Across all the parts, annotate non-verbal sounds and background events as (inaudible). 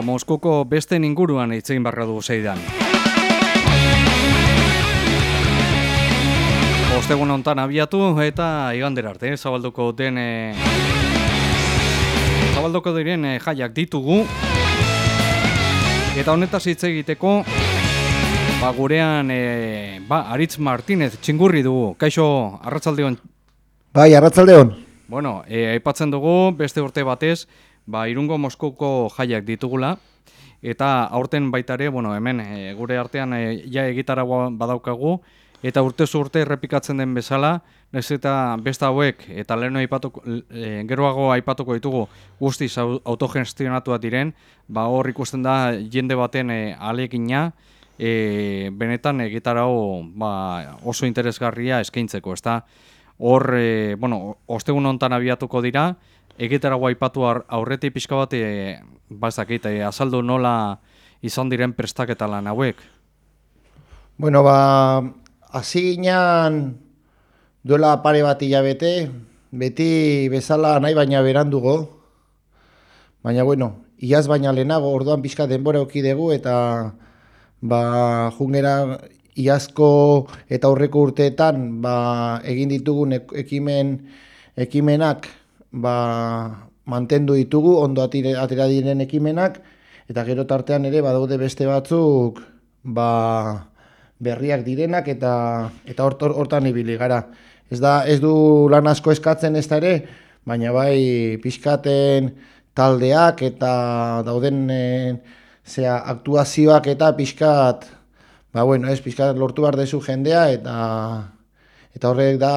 ba, Moskoko beste inguruan itzegin barra dugu zeidan. Ostegun hontan abiatu eta igander arte, zabalduko den... E... Zabalduko diren e, jaiak ditugu. Eta honetaz hitz egiteko, ba, gurean, e, ba, Aritz Martinez, txingurri dugu. Kaixo, arratzaldeon. Bai, arratzaldeon. Bueno, e, aipatzen dugu, beste urte batez, ba, irungo Moskoko jaiak ditugula, eta aurten baitare, bueno, hemen e, gure artean e, ja egitaragoa badaukagu, eta urte urte errepikatzen den bezala, ez eta beste hauek, eta leheno aipatuko, e, geroago aipatuko ditugu guztiz autogestionatua diren, ba, hor ikusten da jende baten e, alegina, e, benetan egitarao ba, oso interesgarria eskaintzeko, ezta? Hor, e, bueno, ostegun hontan abiatuko dira, egitera guaipatu aurreti pixka bat, e, bazakit, e, azaldu nola izan diren prestaketa lan hauek? Bueno, ba, hasi ginean duela pare bat hilabete, beti bezala nahi baina berandugo, baina bueno, iaz baina lehenago, orduan pixka denbora okidegu eta ba, jungera iazko eta aurreko urteetan ba, egin ditugun ekimen ekimenak ba, mantendu ditugu, ondo atera diren ekimenak, eta gero tartean ere badaude beste batzuk ba, berriak direnak eta eta hortan ibili gara. Ez da ez du lan asko eskatzen ez da ere, baina bai pixkaten taldeak eta dauden e, zea, aktuazioak eta pixkat, ba bueno, ez pixkat lortu behar dezu jendea eta eta horrek da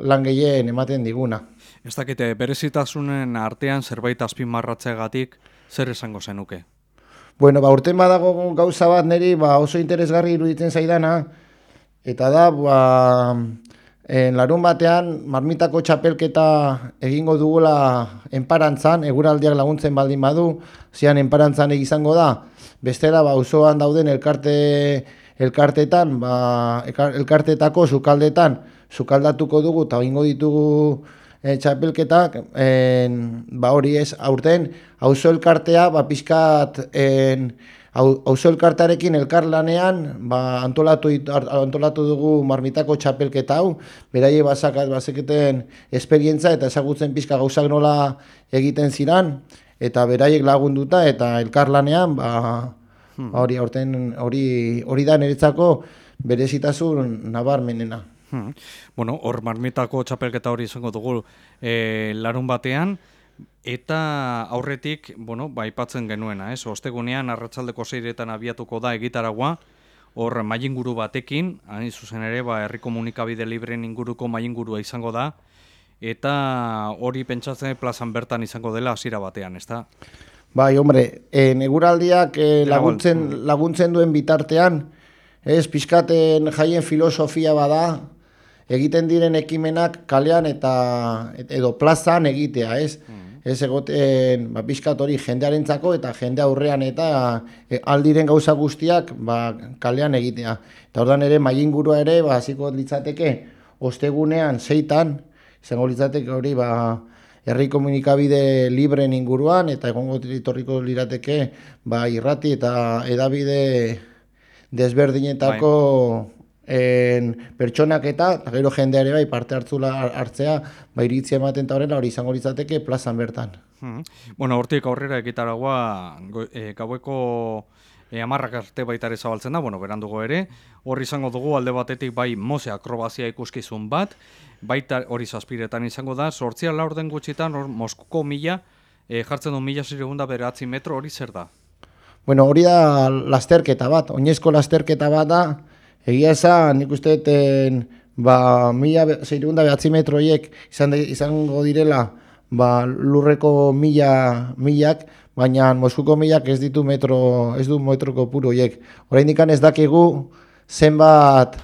lan gehien ematen diguna. Ez dakite, berezitasunen artean zerbait azpimarratzeagatik zer esango zenuke? Bueno, ba, urten badago gauza bat niri ba, oso interesgarri iruditzen zaidana, eta da, ba, en larun batean, marmitako txapelketa egingo dugula enparantzan, eguraldiak laguntzen baldin badu, zian enparantzan egizango da, bestela, ba, osoan dauden elkarte, elkartetan, ba, elkartetako sukaldetan, sukaldatuko dugu, eta egingo ditugu, e, txapelketak, ba hori ez, aurten, hauzo elkartea, ba pixkat, hauzo elkartarekin elkarlanean, ba antolatu, antolatu dugu marmitako txapelketa hau, beraie basakat, bazeketen esperientza eta ezagutzen pixka gauzak nola egiten ziran, eta beraiek lagunduta eta elkarlanean, ba, hmm. ba hori aurten, hori, hori da niretzako berezitasun nabarmenena. Hmm. Bueno, hor marmitako txapelketa hori izango dugu e, larun batean, eta aurretik, bueno, ba, ipatzen genuena, ez? Ostegunean, arratzaldeko zeiretan abiatuko da egitaragua, hor mainguru batekin, hain zuzen ere, ba, herri komunikabide libren inguruko maingurua izango da, eta hori pentsatzen plazan bertan izango dela hasiera batean, ez da? Bai, hombre, e, neguraldiak e, laguntzen, laguntzen duen bitartean, ez, pixkaten jaien filosofia bada, egiten diren ekimenak kalean eta edo plazan egitea, ez? Mm. Ez egoten, ba, bizkat hori jendearentzako eta jende aurrean eta e, aldiren gauza guztiak ba, kalean egitea. Eta ordan ere, maingurua ere, ba, hasiko litzateke, ostegunean, zeitan, izango litzateke hori, ba, herri komunikabide libren inguruan, eta egongo ditorriko lirateke, ba, irrati eta edabide desberdinetako bai en pertsonak eta gero jendeare bai parte hartzula hartzea ba iritzia ematen ta horrela hori izango litzateke plazan bertan. Hmm. Bueno, hortik aurrera egitaragoa e, gaueko e, amarrak arte baita ere zabaltzen da, bueno, berandugo ere, hor izango dugu alde batetik bai mose akrobazia ikuskizun bat, baita hori zazpiretan izango da, sortzia laur den gutxitan, hor Moskuko mila, e, jartzen du mila ziregunda beratzi metro, hori zer da? Bueno, hori da lasterketa bat, oinezko lasterketa bat da, Egia esan, nik uste eten, ba, mila zeirunda behatzi metroiek izan izango direla ba, lurreko mila milak, baina Moskuko milak ez ditu metro, ez du metroko puro hiek. Horrein dikan ez dakigu zenbat,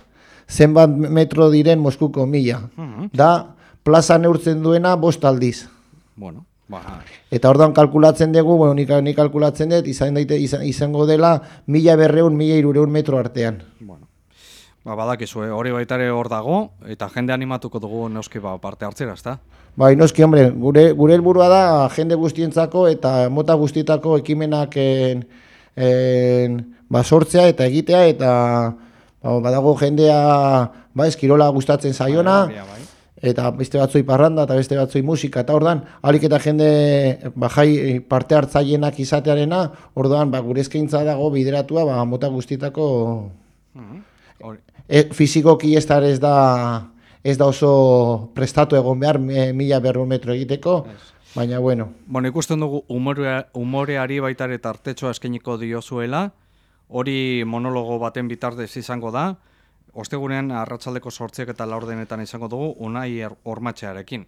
zenbat metro diren Moskuko mila. Mhm. Da, plaza neurtzen duena bost aldiz. Bueno. Ba. Eta orduan kalkulatzen dugu, bueno, nik, nik kalkulatzen dut, izan daite, izango dela mila berreun, mila irureun metro artean. Bueno. Ba, badakizu, eh, hori baita ere hor dago, eta jende animatuko dugu noski ba, parte hartzera, ezta? Bai, noski, hombre, gure, gure helburua da jende guztientzako eta mota guztietako ekimenak en, en, ba, sortzea eta egitea eta ba, badago jendea ba, eskirola gustatzen zaiona Bai, bai. eta beste batzoi parranda eta beste batzoi musika eta ordan alik eta jende ba, jai parte hartzaienak izatearena orduan ba, gure eskaintza dago bideratua ba, mota guztietako Mhm. Hori. E, fizikoki ez da ez da ez da oso prestatu egon behar e, mila berro metro egiteko, baina bueno, Bueno, ikusten dugu umorea, umoreari baita ere tartetxoa eskainiko diozuela, hori monologo baten bitartez izango da, ostegunean arratsaldeko sortziak eta laurdenetan izango dugu, unai ormatxearekin.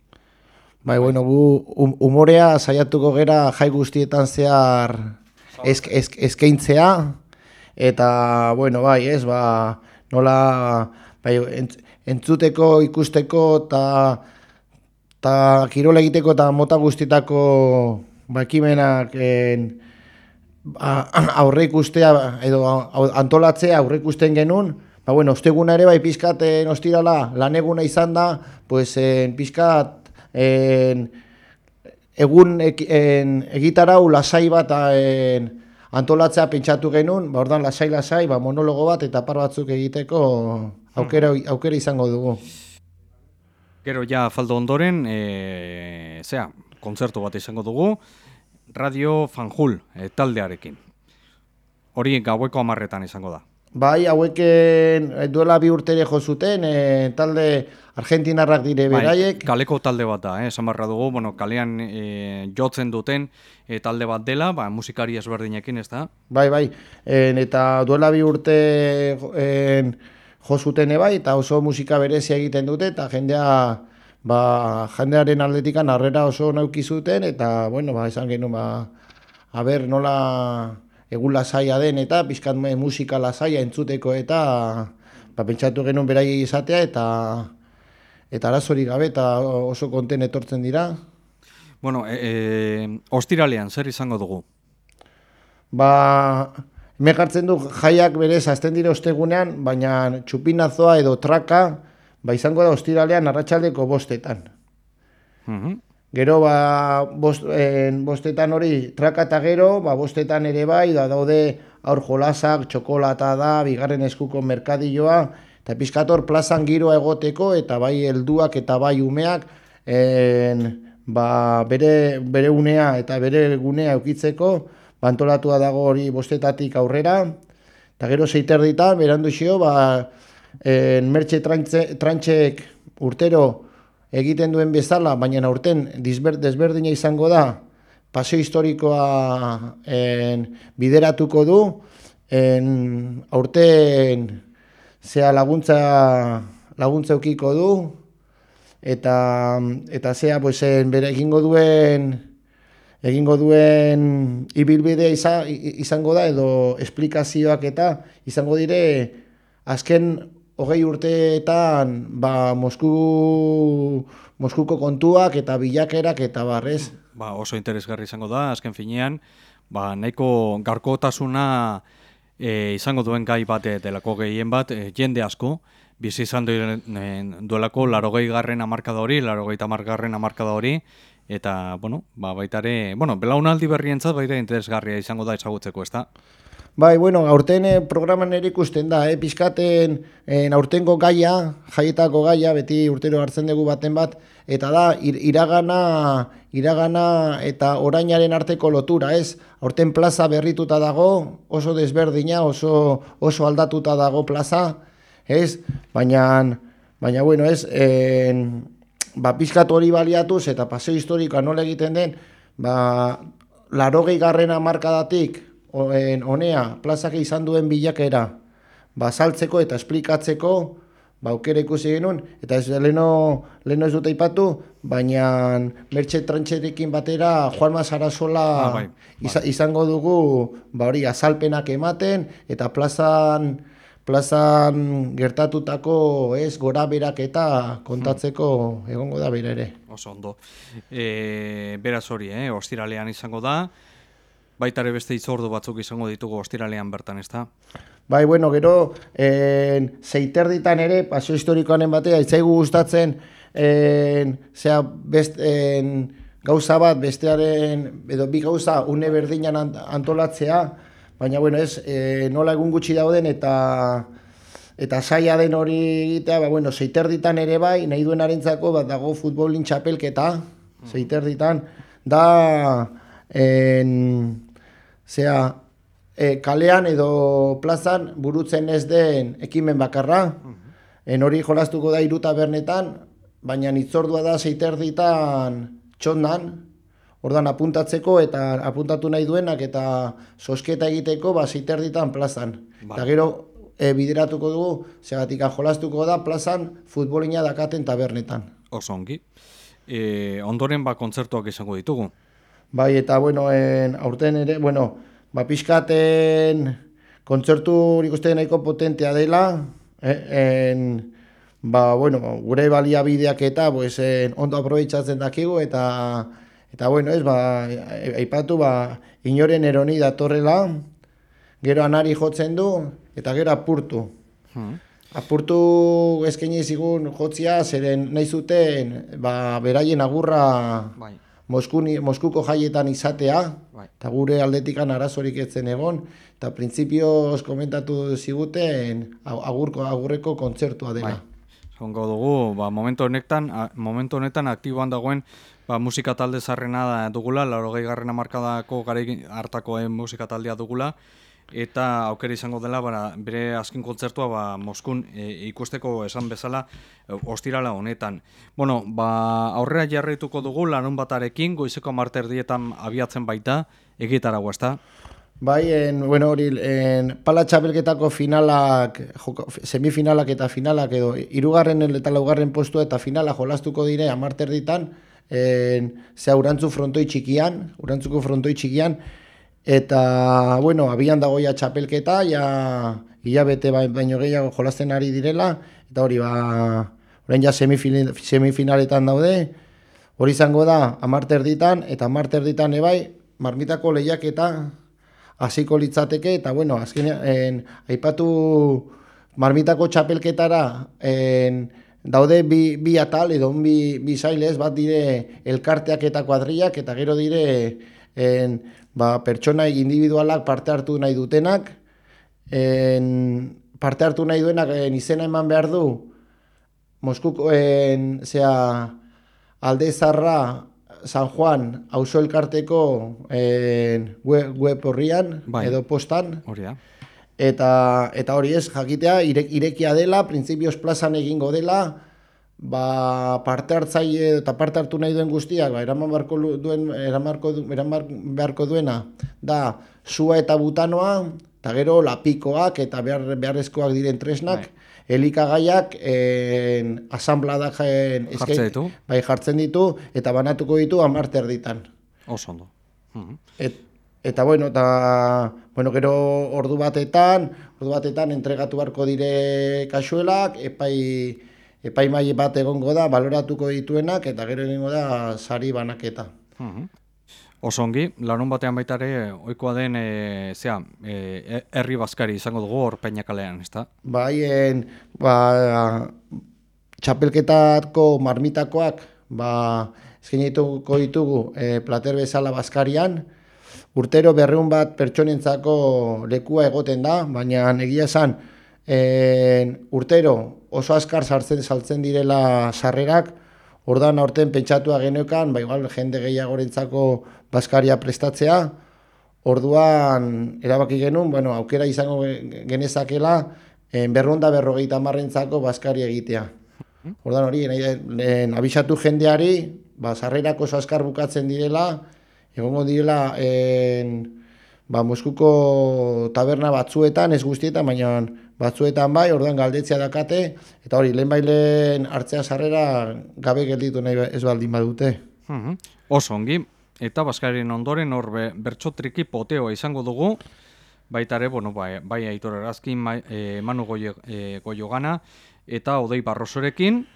bai, bueno, gu um, umorea saiatuko gera jai guztietan zehar esk, esk, eskaintzea, eta, bueno, bai, ez, ba, nola, bai, entz, entzuteko, ikusteko, eta eta kirola egiteko eta mota guztietako ba, ekimenak en, ba, (clears throat) aurre ikustea edo antolatzea aurre ikusten genuen, ba bueno, osteguna ere bai pizkat en ostirala laneguna izan da, pues en pizkat en, egun en, egitarau lasai bat en, antolatzea pentsatu genuen, ba ordan lasai lasai, ba monologo bat eta par batzuk egiteko aukera aukera izango dugu. Gero ja faldo ondoren, e, zea, kontzertu bat izango dugu, Radio Fanjul e, taldearekin. Hori gaueko amarretan izango da. Bai, haueken eh, duela bi urtere jo zuten, eh, talde argentinarrak dire beraiek. Bai, kaleko talde bat da, eh, esan barra dugu, bueno, kalean e, jotzen duten e, talde bat dela, ba, musikari ezberdinekin, ez da? Bai, bai, en, eta duela bi urte en, jo zuten bai, eta oso musika berezia egiten dute, eta jendea, ba, jendearen aldetikan harrera oso nauki zuten, eta, bueno, ba, esan genuen, ba, a ber, nola egun lasaia den, eta pizkat me- musika lasaia entzuteko, eta, ba, pentsatu genuen berai izatea, eta, eta arazorik gabe, eta oso konten etortzen dira. Bueno, e, e, ostiralean, zer izango dugu? Ba, hemen jartzen du jaiak berez azten dire ostegunean, baina txupinazoa edo traka, ba izango da ostiralean arratsaldeko bostetan. Mhm. Gero, ba, bost, en, bostetan hori traka eta gero, ba, bostetan ere bai, da daude aur jolasak, txokolata da, bigarren eskuko merkadilloa, eta pizkator plazan giroa egoteko, eta bai helduak eta bai umeak, en, ba, bere, bere unea eta bere gunea eukitzeko, bantolatua dago hori bostetatik aurrera, eta gero zeiter ditan, berandu xio, ba, en, mertxe trantze, trantxek urtero egiten duen bezala, baina aurten disber, desberdina izango da, paseo historikoa en, bideratuko du, en, aurten zea laguntza, laguntza eukiko du, eta, eta zea pues, en, bere egingo duen egingo duen ibilbidea izango da edo esplikazioak eta izango dire azken hogei urteetan ba, Mosku, Moskuko kontuak eta bilakerak eta barrez. Ba, oso interesgarri izango da, azken finean, ba, nahiko garkotasuna e, izango duen gai bat eh, delako gehien bat, e, jende asko, bizi izan duen, e, duelako larogei garren amarkada hori, larogei tamargarren amarkada hori, eta, bueno, ba, baitare, bueno, belaunaldi berrientzat baita interesgarria izango da ezagutzeko, ez da? Bai, bueno, aurten eh, programan ere ikusten da, eh, pizkaten en, aurtengo gaia, jaietako gaia, beti urtero hartzen dugu baten bat, eta da, ir, iragana, iragana eta orainaren arteko lotura, ez? Aurten plaza berrituta dago, oso desberdina, oso, oso aldatuta dago plaza, ez? Baina, baina bueno, ez, en, ba, pizkat hori baliatuz eta paseo historikoa nola egiten den, ba, larogei garrena markadatik, honea, plazak izan duen bilakera, ba, saltzeko eta esplikatzeko, ba, aukera ikusi genuen, eta ez leno, leno ez dut aipatu, baina mertxe trantxerekin batera Juanma Sarasola Ah, bai, iza- izango dugu, ba hori, azalpenak ematen, eta plazan, plazan gertatutako ez gora berak eta kontatzeko egongo da bere ere. Oso ondo. E, beraz hori, eh, ostiralean izango da, baitare beste itzordu batzuk izango ditugu ostiralean bertan, ezta? Bai, bueno, gero, en, zeiterditan ere, pasio historikoanen batea, itzaigu gustatzen, en, zera, best, en, gauza bat, bestearen, edo bi gauza, une berdinan ant- antolatzea, baina, bueno, ez, e, nola egun gutxi dauden, eta eta zaila den hori egitea, ba, bueno, zeiterditan ere bai, nahi duen arentzako, bat dago futbolin txapelketa, zeiterditan, da, en, zera, e, kalean edo plazan burutzen ez den ekimen bakarra. En hori jolastuko da iruta bernetan, baina itzordua da zeiterditan txondan, ordan apuntatzeko eta apuntatu nahi duenak eta sosketa egiteko ba zeiterditan plazan. Eta gero e, bideratuko dugu, segatik jolastuko da plazan futbolina dakaten tabernetan. Oso ongi. E, ondoren ba kontzertuak izango ditugu. Bai, eta bueno, en, aurten ere, bueno, ba, pixkaten kontzertu nik uste nahiko potentea dela, eh, en, ba, bueno, gure baliabideak eta pues, en, ondo aprobetsatzen dakigu, eta, eta bueno, ez, ba, aipatu, ba, inoren eroni datorrela, gero anari jotzen du, eta gero apurtu. Hmm. Apurtu eskaini zigun jotzia, zeren nahi zuten, ba, beraien agurra Bai. Moskuni, Moskuko jaietan izatea, Bai. eta gure aldetikan arazorik etzen egon, eta printzipioz komentatu ziguten ag- agurko agurreko kontzertua dela. Bai. Zongo dugu, ba, momentu honetan, a, momentu honetan aktiboan dagoen ba, musika talde zarrena dugula, laurogei garren amarkadako gare hartakoen musika taldea dugula, eta aukera izango dela bara, bere azken kontzertua ba, Moskun e, ikusteko esan bezala e, ostirala honetan. Bueno, ba, aurrera jarraituko dugu larun batarekin, goizeko marterdietan abiatzen baita, egitarago, ezta? Bai, en, bueno, hori, en, pala txapelketako finalak, joko, semifinalak eta finalak edo, irugarren eta laugarren postua eta finala jolastuko dire amarter ditan, en, ze urantzu frontoi txikian, urantzuko frontoi txikian, eta, bueno, abian dagoia txapelketa, ja, hilabete ba- baino gehiago jolasten ari direla, eta hori, ba, orain ja semifin, semifinaletan daude, hori izango da amarter ditan, eta amarter ditan ebai, marmitako lehiaketa, hasiko litzateke. Eta bueno, azkenean aipatu marmitako txapelketara en, daude bi, bi atal edo bi, bi sailez, bat dire elkarteak eta kuadriak eta gero dire en, ba, pertsona individualak parte hartu nahi dutenak en, parte hartu nahi duenak en, izena eman behar du Moskuko en, zea, alde zarra San Juan auzo elkarteko en, web, web horrian Bai. edo postan Hori da. eta eta hori ez jakitea ire, irekia dela, printzipioz plazan egingo dela, ba, parte hartzaile eta parte hartu nahi duen guztiak, ba, eraman beharko duen eramarko eraman beharko duena da sua eta butanoa, eta gero lapikoak eta behar, beharrezkoak diren tresnak, elikagaiak en, eske- Jartzen ditu. bai jartzen ditu eta banatuko ditu amarter ditan. Oso ondo. Mhm. Et, eta bueno, eta bueno, gero ordu batetan, ordu batetan entregatu beharko dire kasuelak, epai epaimai bat egongo da, baloratuko dituenak eta gero egingo da sari banaketa. Mhm. Oso ongi, larun batean baita ere, ohikoa den, e, zea, e, herri bazkari izango dugu hor peinakalean, ezta? Baien, ba, txapelketako marmitakoak, ba, eskainituko ditugu e, plater bezala Baskarian, urtero berreun bat pertsonentzako lekua egoten da, baina egia esan, en, urtero oso askar sartzen saltzen direla sarrerak, ordan aurten pentsatua geneukan, ba igual jende gehiagorentzako Baskaria prestatzea, Orduan erabaki genuen, bueno, aukera izango ge- genezakela en berronda berrogeita marrentzako baskari egitea. Orduan hori, en, abisatu jendeari, ba, sarrerako oso azkar bukatzen direla, egongo direla en, ba, Moskuko taberna batzuetan, ez guztietan, baina batzuetan bai, orduan galdetzea dakate, eta hori, lehen hartzea sarrera gabe gelditu nahi ba- ez baldin badute. Mhm. Oso ongi, eta Baskarien ondoren hor be, bertso triki poteoa izango dugu, baita ere, bueno, bai, bai aitor erazkin, mai, e, Manu Goio, e, Goiogana, eta Odei Barrosorekin,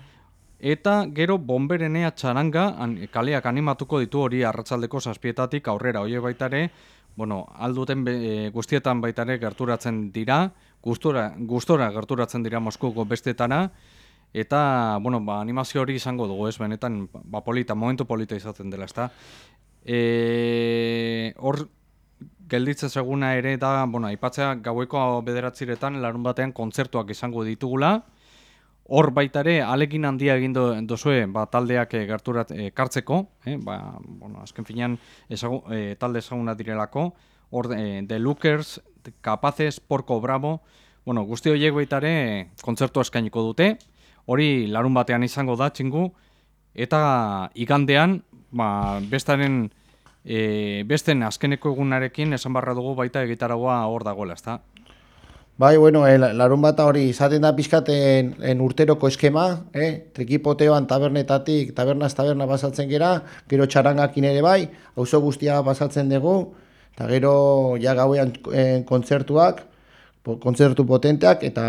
eta gero bomberenea txaranga an, kaleak animatuko ditu hori arratsaldeko zazpietatik aurrera, hori baita ere, bueno, alduten be, e, guztietan baitare gerturatzen dira, gustora, gustora gerturatzen dira Moskuko bestetana, eta, bueno, ba, animazio hori izango dugu, ez, benetan, ba, polita, momentu polita izaten dela, ezta. E, hor, gelditzen seguna ere da, bueno, aipatzea gaueko bederatziretan larun batean kontzertuak izango ditugula. Hor baita ere, alekin handia egin do, dozue ba, taldeak e, gerturat e, kartzeko, eh? ba, bueno, azken finean ezagu, e, talde ezaguna direlako, hor e, The Lookers, Capaces, Porco Bravo, bueno, guzti horiek baita ere kontzertu eskainiko dute, hori larun batean izango da txingu, eta igandean, ba, bestaren, e, besten azkeneko egunarekin esan barra dugu baita egitaragoa hor dagoela, ezta? Bai, bueno, el, larun bata hori izaten da pizkaten en urteroko eskema, eh? Trikipoteoan tabernetatik, tabernaz taberna basatzen gera, gero txarangakin ere bai, auzo guztia basatzen dugu, eta gero ja gauean en, kontzertuak, kontzertu potenteak, eta,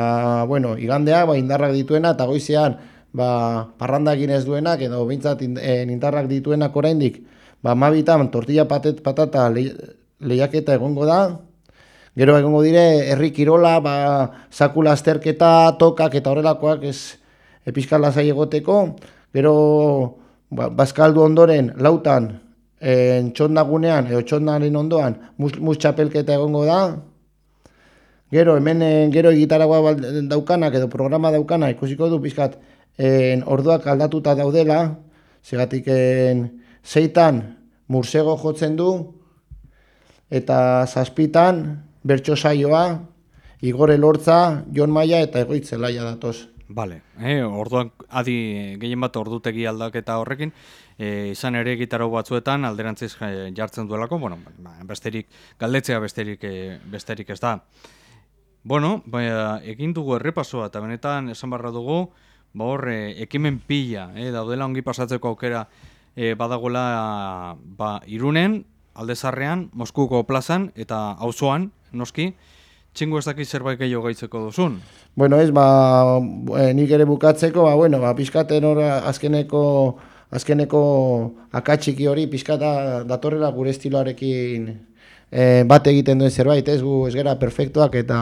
bueno, igandea, ba, indarrak dituena, eta goizean, ba, parrandakin ez duenak, edo bintzat indarrak dituenak oraindik, ba, mabitan, tortilla patet, patata lehiaketa egongo da, Gero egongo dire, herri kirola, ba, sakula azterketa, tokak eta horrelakoak ez episkala zai egoteko. Gero, ba, bazkaldu ondoren, lautan, en txondagunean, edo txondaren ondoan, mus, txapelketa egongo da. Gero, hemen gero egitaragoa daukanak edo programa daukana ikusiko du pizkat en, orduak aldatuta daudela, segatik en, zeitan mursego jotzen du, eta zazpitan, bertso saioa, igore lortza, jon maia eta egoitzelaia datoz. Bale, eh, orduan adi gehien bat ordutegi aldaketa horrekin, e, izan ere gitarro batzuetan alderantziz eh, jartzen duelako, bueno, ba, besterik, galdetzea besterik, e, besterik ez da. Bueno, ba, egin dugu errepasoa eta benetan esan barra dugu, ba hor, ekimen pila, eh, daudela ongi pasatzeko aukera e, badagoela ba, irunen, aldezarrean, Moskuko plazan eta auzoan noski, txingo ez dakit zerbait gehiago gaitzeko duzun. Bueno, ez, ba, e, nik ere bukatzeko, ba, bueno, ba, pizkaten hor azkeneko, azkeneko akatxiki hori, pizkata datorrela gure estiloarekin e, bat egiten duen zerbait, ez, gu ez gara perfektuak eta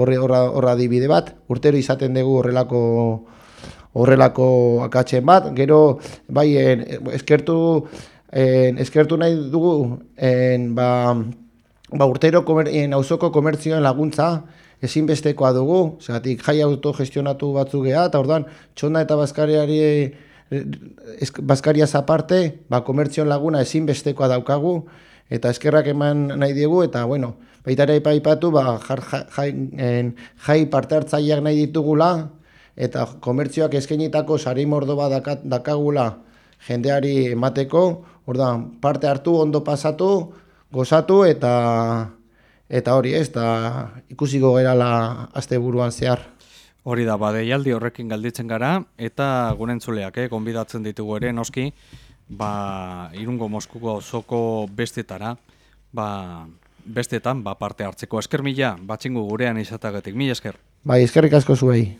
horre horra dibide bat, urtero izaten dugu horrelako horrelako akatzen bat, gero, bai, eskertu, en, eskertu nahi dugu, en, ba, ba, urtero komer, en, auzoko komertzioen laguntza ezinbestekoa dugu, zegatik jai autogestionatu batzu geha, eta orduan txonda eta bazkariari bazkaria zaparte, ba, komertzioen laguna ezinbestekoa daukagu, eta eskerrak eman nahi diegu, eta bueno, baita ere ipatu, ba, jar, jai, en, jai parte hartzaileak nahi ditugula, eta komertzioak eskenitako sari mordo bat dakagula jendeari emateko, orduan parte hartu, ondo pasatu, gozatu eta eta hori ez, da ikusiko gerala asteburuan zehar. Hori da, badeialdi horrekin galditzen gara, eta gunentzuleak, eh, konbidatzen ditugu ere, noski, ba, irungo Moskuko zoko bestetara, ba, bestetan, ba, parte hartzeko. Esker mila, batxingu gurean izatagatik, mila esker. Bai, eskerrik asko zuei.